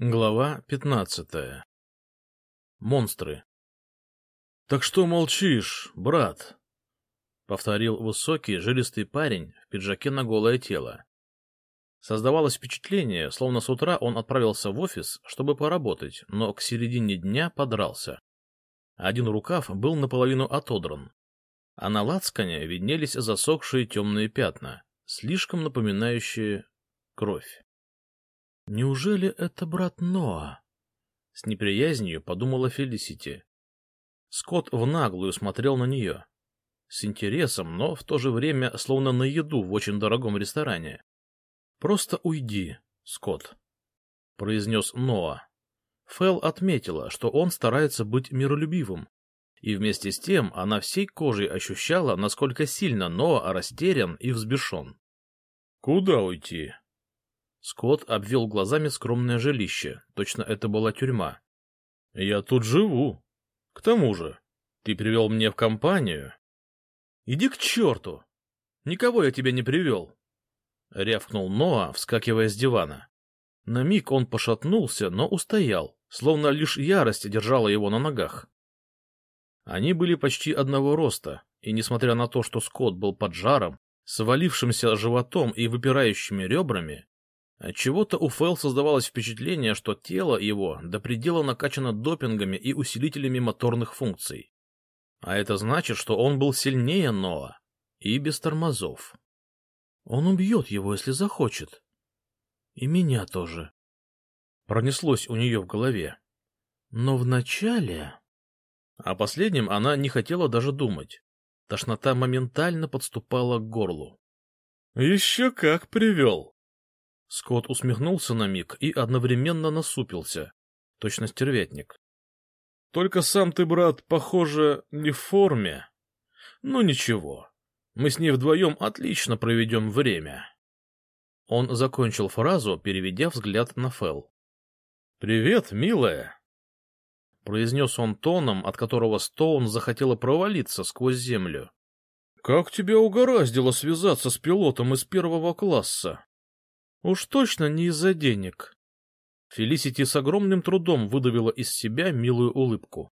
Глава пятнадцатая. Монстры. — Так что молчишь, брат? — повторил высокий, жилистый парень в пиджаке на голое тело. Создавалось впечатление, словно с утра он отправился в офис, чтобы поработать, но к середине дня подрался. Один рукав был наполовину отодран, а на лацкане виднелись засохшие темные пятна, слишком напоминающие кровь. Неужели это брат Ноа? С неприязнью подумала Фелисити. Скотт в наглую смотрел на нее. С интересом, но в то же время словно на еду в очень дорогом ресторане. — Просто уйди, Скотт, — произнес Ноа. Фэл отметила, что он старается быть миролюбивым, и вместе с тем она всей кожей ощущала, насколько сильно Ноа растерян и взбешен. — Куда уйти? Скотт обвел глазами скромное жилище, точно это была тюрьма. — Я тут живу. К тому же, ты привел мне в компанию. — Иди к черту! Никого я тебе не привел! — рявкнул Ноа, вскакивая с дивана. На миг он пошатнулся, но устоял, словно лишь ярость держала его на ногах. Они были почти одного роста, и, несмотря на то, что Скотт был под жаром, свалившимся животом и выпирающими ребрами, Отчего-то у Фэл создавалось впечатление, что тело его до предела накачано допингами и усилителями моторных функций. А это значит, что он был сильнее Ноа и без тормозов. Он убьет его, если захочет. И меня тоже. Пронеслось у нее в голове. Но вначале... О последнем она не хотела даже думать. Тошнота моментально подступала к горлу. — Еще как привел! Скотт усмехнулся на миг и одновременно насупился, точно стервятник. — Только сам ты, брат, похоже, не в форме. Ну ничего, мы с ней вдвоем отлично проведем время. Он закончил фразу, переведя взгляд на Фэл. — Привет, милая! — произнес он тоном, от которого Стоун захотела провалиться сквозь землю. — Как тебя угораздило связаться с пилотом из первого класса? Уж точно не из-за денег. Фелисити с огромным трудом выдавила из себя милую улыбку.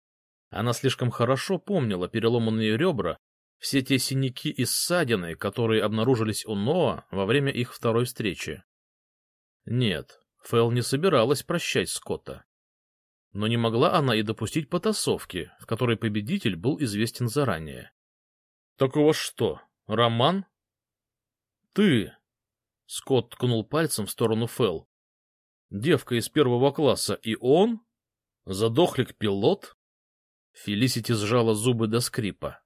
Она слишком хорошо помнила переломанные ребра, все те синяки и ссадины, которые обнаружились у Ноа во время их второй встречи. Нет, Фэл не собиралась прощать Скотта. Но не могла она и допустить потасовки, в которой победитель был известен заранее. — Так у вас что, роман? — Ты, Скотт ткнул пальцем в сторону Фэл. Девка из первого класса и он? Задохлик-пилот? Фелисити сжала зубы до скрипа.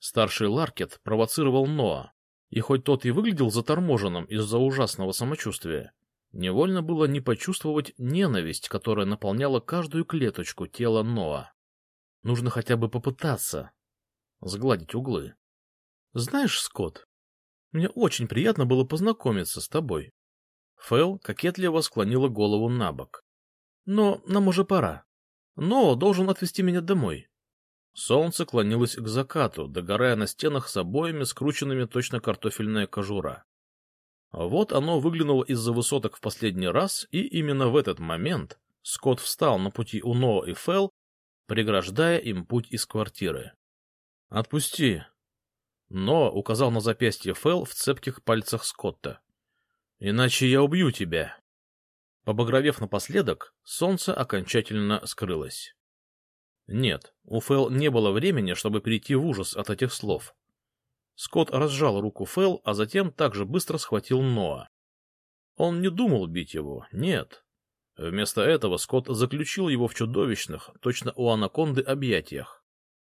Старший Ларкет провоцировал Ноа, и хоть тот и выглядел заторможенным из-за ужасного самочувствия, невольно было не почувствовать ненависть, которая наполняла каждую клеточку тела Ноа. Нужно хотя бы попытаться сгладить углы. — Знаешь, Скотт, мне очень приятно было познакомиться с тобой. Фэл кокетливо склонила голову на бок. Но нам уже пора. Но должен отвезти меня домой. Солнце клонилось к закату, догорая на стенах с обоями, скрученными точно картофельная кожура. Вот оно выглянуло из-за высоток в последний раз, и именно в этот момент Скотт встал на пути у Ноа и Фэл, преграждая им путь из квартиры. — Отпусти, но указал на запястье Фэл в цепких пальцах Скотта. — Иначе я убью тебя. Побагровев напоследок, солнце окончательно скрылось. Нет, у Фэл не было времени, чтобы перейти в ужас от этих слов. Скотт разжал руку Фэл, а затем также быстро схватил Ноа. Он не думал бить его, нет. Вместо этого Скотт заключил его в чудовищных, точно у анаконды, объятиях,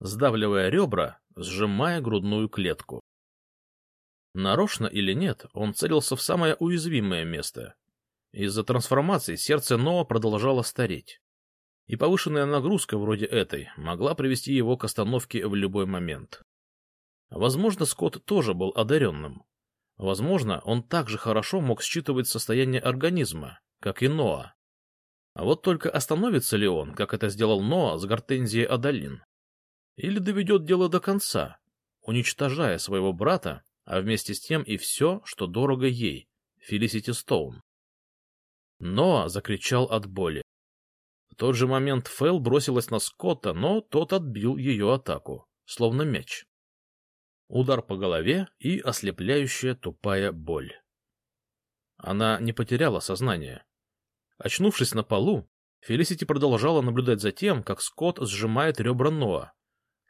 сдавливая ребра сжимая грудную клетку. Нарочно или нет, он целился в самое уязвимое место. Из-за трансформации сердце Ноа продолжало стареть. И повышенная нагрузка вроде этой могла привести его к остановке в любой момент. Возможно, Скотт тоже был одаренным. Возможно, он также хорошо мог считывать состояние организма, как и Ноа. А вот только остановится ли он, как это сделал Ноа с гортензией Адалин? Или доведет дело до конца, уничтожая своего брата, а вместе с тем и все, что дорого ей, Фелисити Стоун. но закричал от боли. В тот же момент Фэл бросилась на Скотта, но тот отбил ее атаку, словно мяч. Удар по голове и ослепляющая тупая боль. Она не потеряла сознание. Очнувшись на полу, Фелисити продолжала наблюдать за тем, как Скотт сжимает ребра Ноа,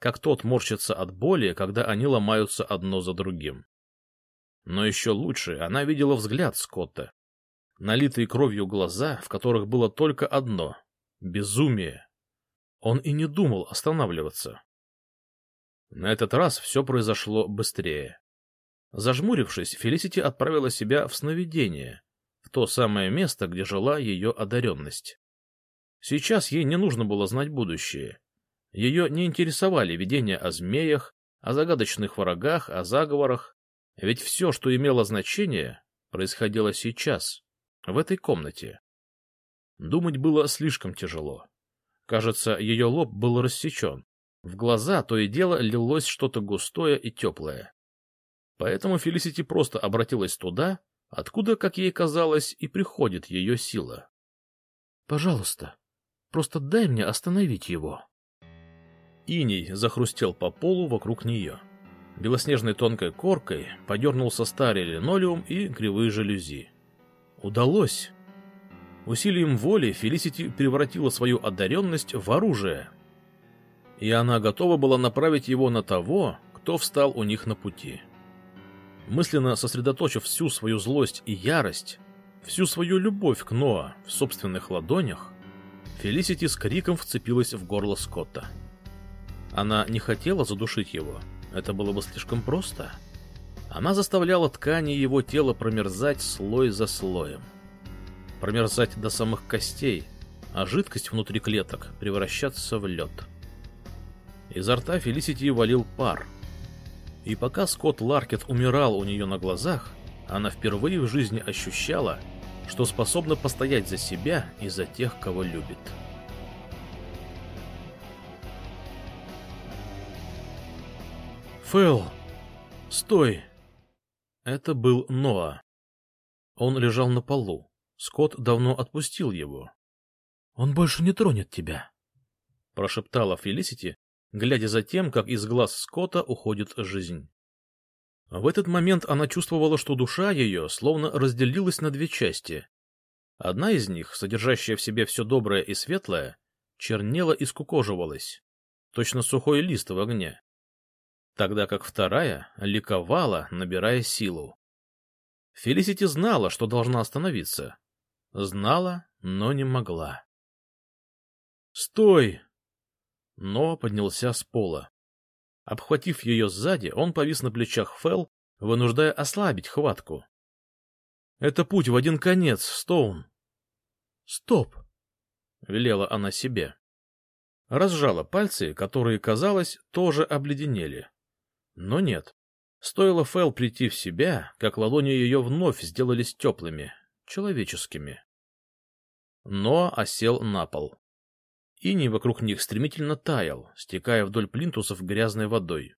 как тот морщится от боли, когда они ломаются одно за другим. Но еще лучше она видела взгляд Скотта. Налитые кровью глаза, в которых было только одно — безумие. Он и не думал останавливаться. На этот раз все произошло быстрее. Зажмурившись, Фелисити отправила себя в сновидение, в то самое место, где жила ее одаренность. Сейчас ей не нужно было знать будущее. Ее не интересовали видения о змеях, о загадочных врагах, о заговорах, ведь все, что имело значение, происходило сейчас, в этой комнате. Думать было слишком тяжело. Кажется, ее лоб был рассечен. В глаза то и дело лилось что-то густое и теплое. Поэтому Фелисити просто обратилась туда, откуда, как ей казалось, и приходит ее сила. — Пожалуйста, Просто дай мне остановить его. Иней захрустел по полу вокруг нее. Белоснежной тонкой коркой подернулся старый линолеум и кривые жалюзи. Удалось! Усилием воли Фелисити превратила свою одаренность в оружие. И она готова была направить его на того, кто встал у них на пути. Мысленно сосредоточив всю свою злость и ярость, всю свою любовь к Ноа в собственных ладонях, Фелисити с криком вцепилась в горло Скотта. Она не хотела задушить его, это было бы слишком просто. Она заставляла ткани его тела промерзать слой за слоем. Промерзать до самых костей, а жидкость внутри клеток превращаться в лед. Изо рта Фелисити валил пар. И пока Скотт Ларкет умирал у нее на глазах, она впервые в жизни ощущала, что способна постоять за себя и за тех, кого любит. Фэл, стой! Это был Ноа. Он лежал на полу. Скотт давно отпустил его. — Он больше не тронет тебя, — прошептала Фелисити, глядя за тем, как из глаз Скотта уходит жизнь. В этот момент она чувствовала, что душа ее словно разделилась на две части. Одна из них, содержащая в себе все доброе и светлое, чернела и скукоживалась, точно сухой лист в огне, тогда как вторая ликовала, набирая силу. Фелисити знала, что должна остановиться. Знала, но не могла. «Стой!» Но поднялся с пола. Обхватив ее сзади, он повис на плечах Фэл, вынуждая ослабить хватку. — Это путь в один конец, Стоун. — Стоп! — велела она себе. Разжала пальцы, которые, казалось, тоже обледенели. Но нет. Стоило Фэл прийти в себя, как ладони ее вновь сделались теплыми, человеческими. Но осел на пол. Иней вокруг них стремительно таял, стекая вдоль плинтусов грязной водой.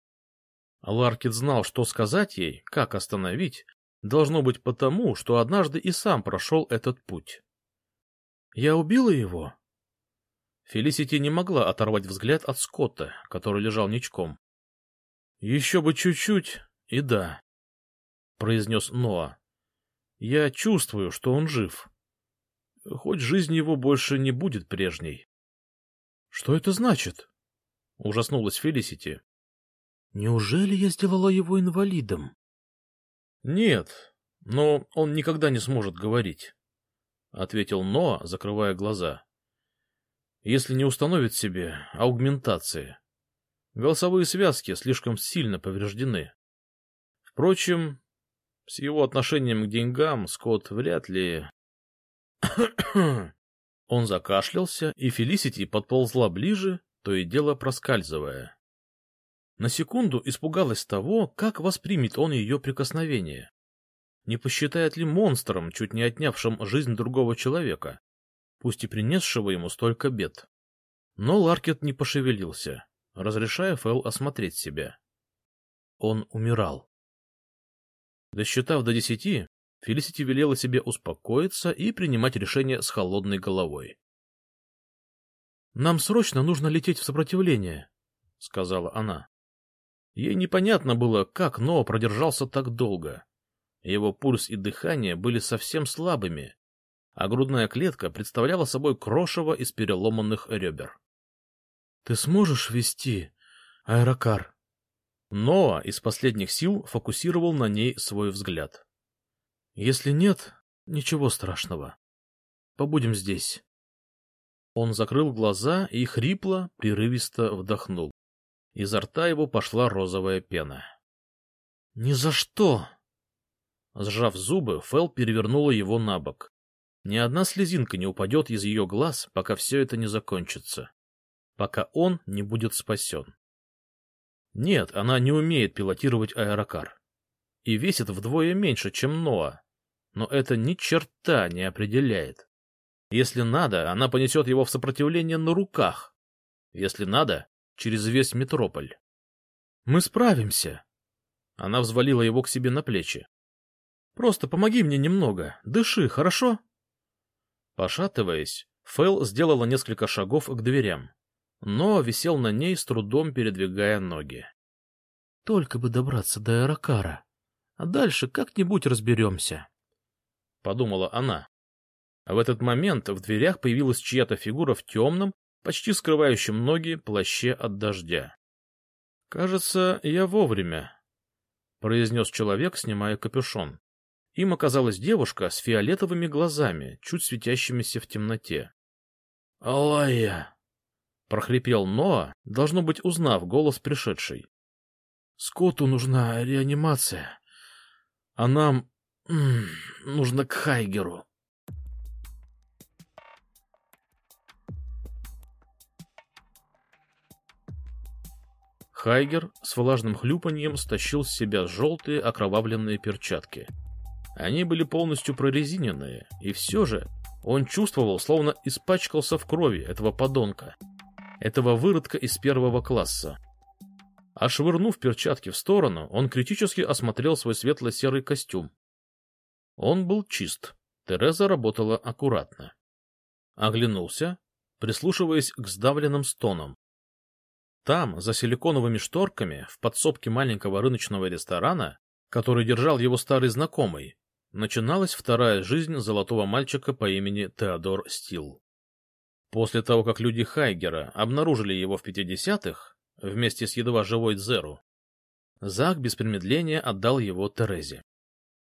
Ларкет знал, что сказать ей, как остановить, должно быть потому, что однажды и сам прошел этот путь. «Я убила его?» Фелисити не могла оторвать взгляд от Скотта, который лежал ничком. «Еще бы чуть-чуть, и да», — произнес Ноа. «Я чувствую, что он жив. Хоть жизнь его больше не будет прежней». Что это значит? — ужаснулась Фелисити. — Неужели я сделала его инвалидом? — Нет, но он никогда не сможет говорить, — ответил Ноа, закрывая глаза. — Если не установит себе аугментации. Голосовые связки слишком сильно повреждены. Впрочем, с его отношением к деньгам Скотт вряд ли... Он закашлялся, и Фелисити подползла ближе, то и дело проскальзывая. На секунду испугалась того, как воспримет он ее прикосновение. Не посчитает ли монстром, чуть не отнявшим жизнь другого человека, пусть и принесшего ему столько бед. Но Ларкет не пошевелился, разрешая Фэл осмотреть себя. Он умирал. Досчитав до десяти, Фелисити велела себе успокоиться и принимать решение с холодной головой. «Нам срочно нужно лететь в сопротивление», — сказала она. Ей непонятно было, как Ноа продержался так долго. Его пульс и дыхание были совсем слабыми, а грудная клетка представляла собой крошево из переломанных ребер. — Ты сможешь вести аэрокар? Ноа из последних сил фокусировал на ней свой взгляд. — Если нет, ничего страшного. Побудем здесь. Он закрыл глаза и хрипло, прерывисто вдохнул. Изо рта его пошла розовая пена. — Ни за что! Сжав зубы, Фэл перевернула его на бок. Ни одна слезинка не упадет из ее глаз, пока все это не закончится. Пока он не будет спасен. Нет, она не умеет пилотировать аэрокар. И весит вдвое меньше, чем Ноа. Но это ни черта не определяет. Если надо, она понесет его в сопротивление на руках. Если надо, через весь метрополь. «Мы справимся!» Она взвалила его к себе на плечи. «Просто помоги мне немного, дыши, хорошо?» Пошатываясь, Фэл сделала несколько шагов к дверям, но висел на ней, с трудом передвигая ноги. «Только бы добраться до Аэрокара, а дальше как-нибудь разберемся», — подумала она. В этот момент в дверях появилась чья-то фигура в темном, почти скрывающем ноги, плаще от дождя. — Кажется, я вовремя, — произнес человек, снимая капюшон. Им оказалась девушка с фиолетовыми глазами, чуть светящимися в темноте. — Алая! — прохрипел Ноа, должно быть, узнав голос пришедшей. — Скотту нужна реанимация, а нам нужно к Хайгеру. Хайгер с влажным хлюпаньем стащил с себя желтые окровавленные перчатки. Они были полностью прорезиненные, и все же он чувствовал, словно испачкался в крови этого подонка, этого выродка из первого класса. Ошвырнув перчатки в сторону, он критически осмотрел свой светло-серый костюм. Он был чист, Тереза работала аккуратно. Оглянулся, прислушиваясь к сдавленным стонам. Там, за силиконовыми шторками, в подсобке маленького рыночного ресторана, который держал его старый знакомый, начиналась вторая жизнь золотого мальчика по имени Теодор Стил. После того, как люди Хайгера обнаружили его в 50-х, вместе с едва живой Дзеру, Зак без промедления отдал его Терезе.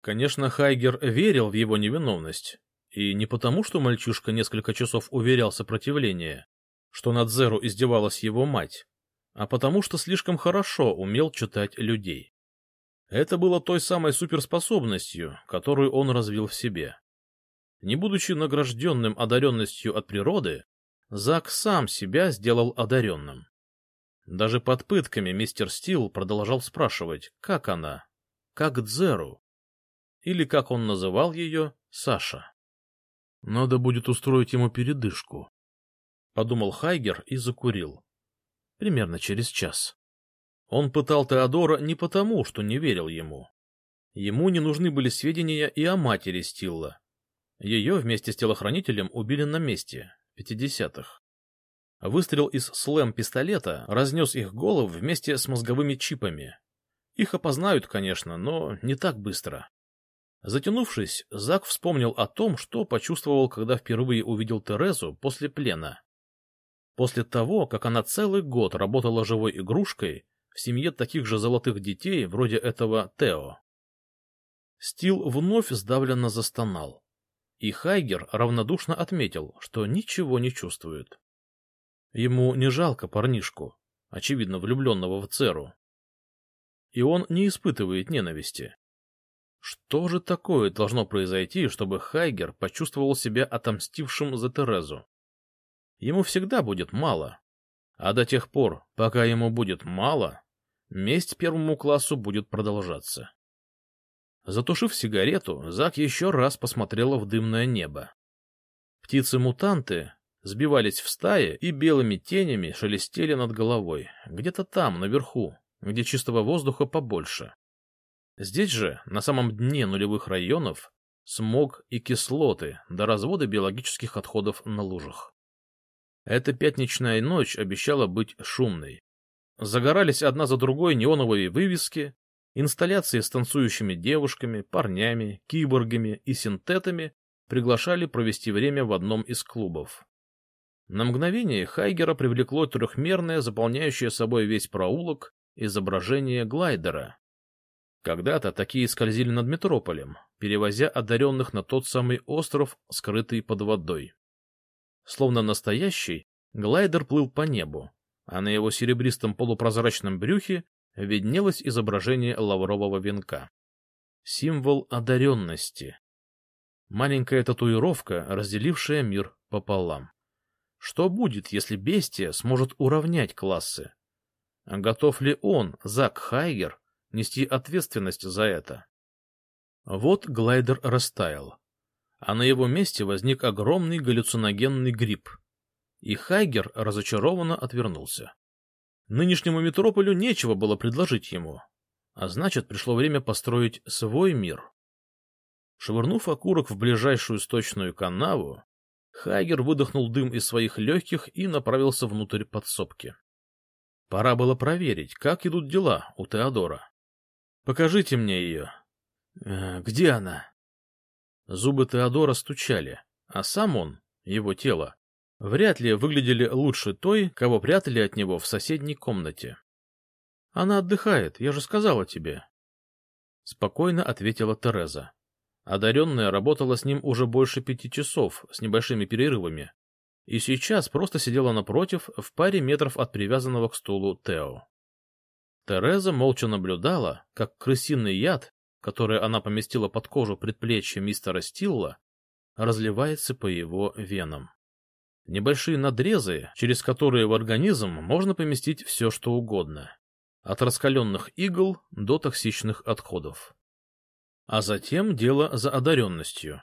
Конечно, Хайгер верил в его невиновность, и не потому, что мальчишка несколько часов уверял сопротивление, что над Зеру издевалась его мать, а потому что слишком хорошо умел читать людей. Это было той самой суперспособностью, которую он развил в себе. Не будучи награжденным одаренностью от природы, Зак сам себя сделал одаренным. Даже под пытками мистер Стил продолжал спрашивать, как она, как Дзеру, или, как он называл ее, Саша. Надо будет устроить ему передышку, — подумал Хайгер и закурил примерно через час. Он пытал Теодора не потому, что не верил ему. Ему не нужны были сведения и о матери Стилла. Ее вместе с телохранителем убили на месте, в 50-х. Выстрел из слэм-пистолета разнес их головы вместе с мозговыми чипами. Их опознают, конечно, но не так быстро. Затянувшись, Зак вспомнил о том, что почувствовал, когда впервые увидел Терезу после плена. После того, как она целый год работала живой игрушкой в семье таких же золотых детей, вроде этого Тео. Стил вновь сдавленно застонал, и Хайгер равнодушно отметил, что ничего не чувствует. Ему не жалко парнишку, очевидно влюбленного в Церу. И он не испытывает ненависти. Что же такое должно произойти, чтобы Хайгер почувствовал себя отомстившим за Терезу? ему всегда будет мало. А до тех пор, пока ему будет мало, месть первому классу будет продолжаться. Затушив сигарету, Зак еще раз посмотрела в дымное небо. Птицы-мутанты сбивались в стаи и белыми тенями шелестели над головой, где-то там, наверху, где чистого воздуха побольше. Здесь же, на самом дне нулевых районов, смог и кислоты до развода биологических отходов на лужах. Эта пятничная ночь обещала быть шумной. Загорались одна за другой неоновые вывески, инсталляции с танцующими девушками, парнями, киборгами и синтетами приглашали провести время в одном из клубов. На мгновение Хайгера привлекло трехмерное, заполняющее собой весь проулок, изображение глайдера. Когда-то такие скользили над метрополем, перевозя одаренных на тот самый остров, скрытый под водой. Словно настоящий, глайдер плыл по небу, а на его серебристом полупрозрачном брюхе виднелось изображение лаврового венка. Символ одаренности. Маленькая татуировка, разделившая мир пополам. Что будет, если бестия сможет уравнять классы? Готов ли он, Зак Хайгер, нести ответственность за это? Вот глайдер растаял, а на его месте возник огромный галлюциногенный гриб. И Хайгер разочарованно отвернулся. Нынешнему метрополю нечего было предложить ему, а значит, пришло время построить свой мир. Швырнув окурок в ближайшую сточную канаву, Хайгер выдохнул дым из своих легких и направился внутрь подсобки. Пора было проверить, как идут дела у Теодора. — Покажите мне ее. Э, где она? Зубы Теодора стучали, а сам он, его тело, вряд ли выглядели лучше той, кого прятали от него в соседней комнате. — Она отдыхает, я же сказала тебе. Спокойно ответила Тереза. Одаренная работала с ним уже больше пяти часов, с небольшими перерывами, и сейчас просто сидела напротив, в паре метров от привязанного к стулу Тео. Тереза молча наблюдала, как крысиный яд, который она поместила под кожу предплечья мистера Стилла, разливается по его венам. Небольшие надрезы, через которые в организм можно поместить все, что угодно, от раскаленных игл до токсичных отходов. А затем дело за одаренностью.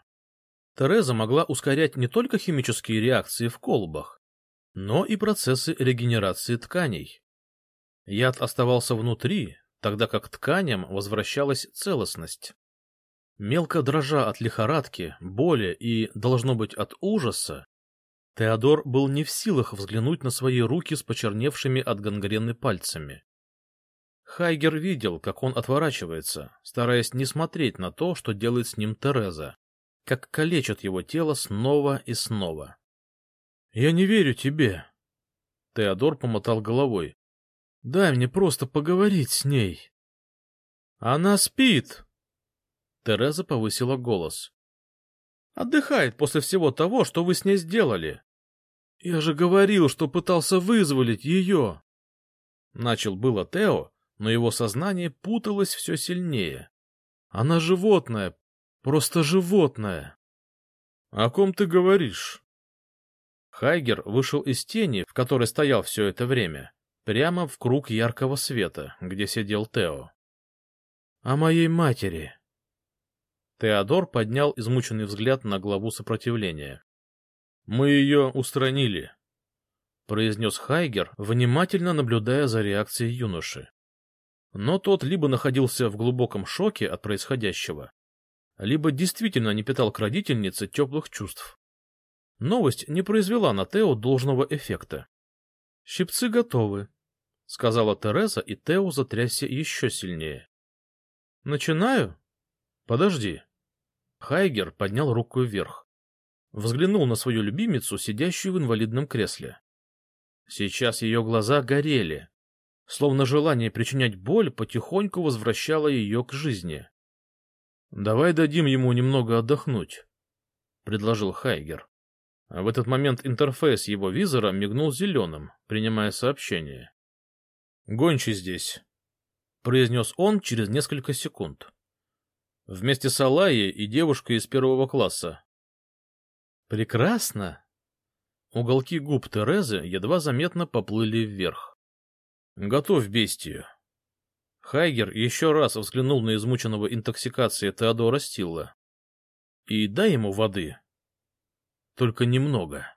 Тереза могла ускорять не только химические реакции в колбах, но и процессы регенерации тканей. Яд оставался внутри, тогда как тканям возвращалась целостность. Мелко дрожа от лихорадки, боли и, должно быть, от ужаса, Теодор был не в силах взглянуть на свои руки с почерневшими от гангрены пальцами. Хайгер видел, как он отворачивается, стараясь не смотреть на то, что делает с ним Тереза, как калечат его тело снова и снова. — Я не верю тебе. Теодор помотал головой. — Дай мне просто поговорить с ней. — Она спит. Тереза повысила голос. — Отдыхает после всего того, что вы с ней сделали. — Я же говорил, что пытался вызволить ее. Начал было Тео, но его сознание путалось все сильнее. Она животное, просто животное. — О ком ты говоришь? Хайгер вышел из тени, в которой стоял все это время, прямо в круг яркого света, где сидел Тео. — О моей матери. Теодор поднял измученный взгляд на главу сопротивления. — Мы ее устранили, — произнес Хайгер, внимательно наблюдая за реакцией юноши. Но тот либо находился в глубоком шоке от происходящего, либо действительно не питал к родительнице теплых чувств. Новость не произвела на Тео должного эффекта. — Щипцы готовы, — сказала Тереза, и Тео затрясся еще сильнее. — Начинаю? — Подожди. Хайгер поднял руку вверх. Взглянул на свою любимицу, сидящую в инвалидном кресле. Сейчас ее глаза горели, словно желание причинять боль потихоньку возвращало ее к жизни. — Давай дадим ему немного отдохнуть, — предложил Хайгер. А в этот момент интерфейс его визора мигнул зеленым, принимая сообщение. — Гончий здесь, — произнес он через несколько секунд. Вместе с Алайей и девушкой из первого класса. — Прекрасно! Уголки губ Терезы едва заметно поплыли вверх. Готовь бестию. Хайгер еще раз взглянул на измученного интоксикацией Теодора Стилла. И дай ему воды. Только немного.